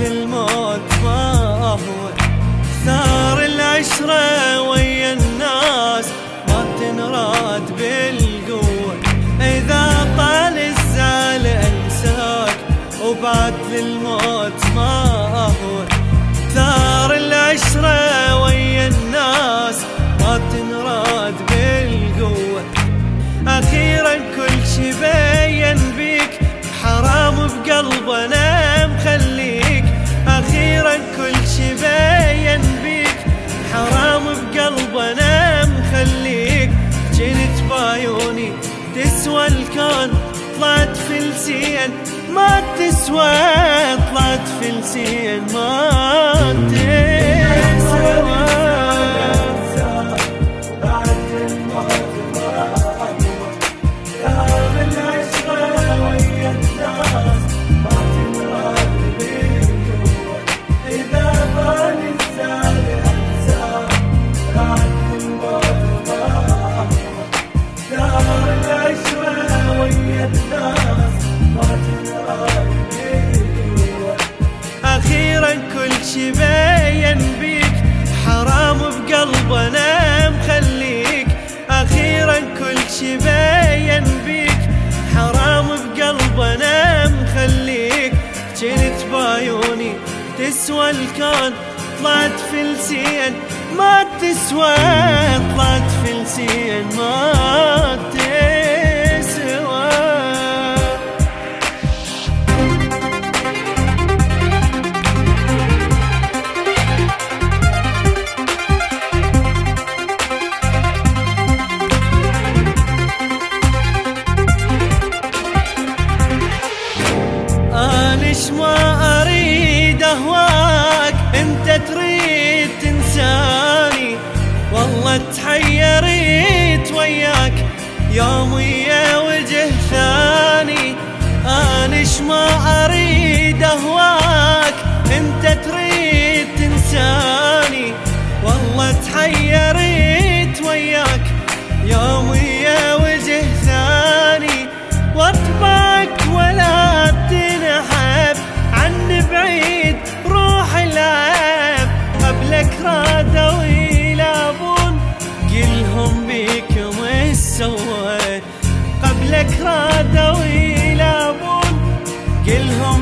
للموت ما هو. ثار العشرة ويا الناس ما تنراد بالقوة طلعت فلسين ما تسوى طلعت فلسين ما تسوى. أخيرا كل شي بين بيك حرام بقلبنا مخليك. أخيرا كل شي بين بيك حرام بقلبنا مخليك. جنت بايوني تسوى الكون طلعت فلسين ما تسوى طلعت فلسين ما تسوى. يوم ويا وجه ثاني انش ما أريد أهواك أنت تريد تنساني. قلهم بيك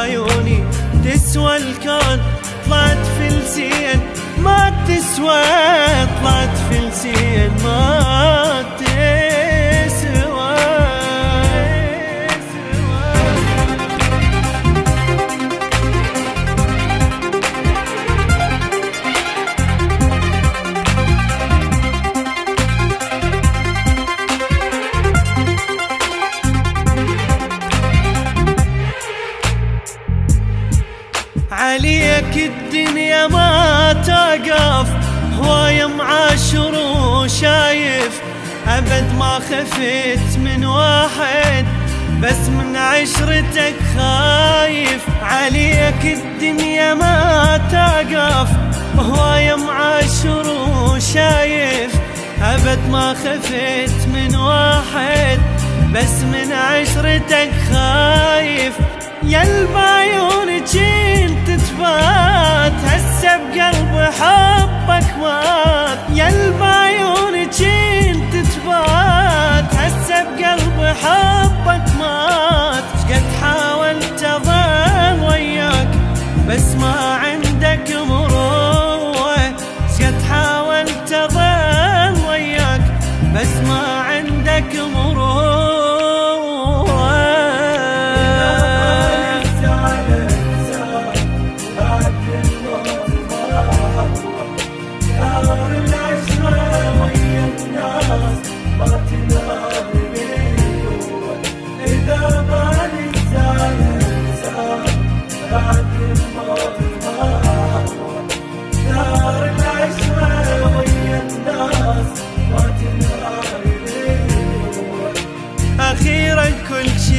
بايوني تسوى الكون طلعت فلسين ما تسوى طلعت فلسين ما عليك الدنيا ما تقف. هواية معاشر وشايف. أبد ما خفت من واحد. بس من عشرتك خايف. عليك الدنيا ما تقف. هواية معاشر وشايف. أبد ما خفت من واحد. بس من عشرتك خايف. يا البعيونك مات يا البعيونك انت تبات هسه بقلب حبك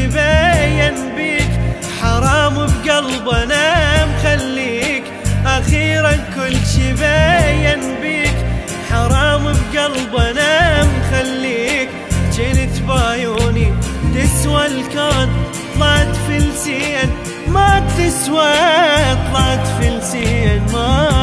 بين بيك حرام بقلبنا مخليك أخيرا كل شي بين بيك حرام بقلبنا مخليك جنت بايوني تسوى الكون طلعت فلسين نسوة طلعت فلسين لسين ما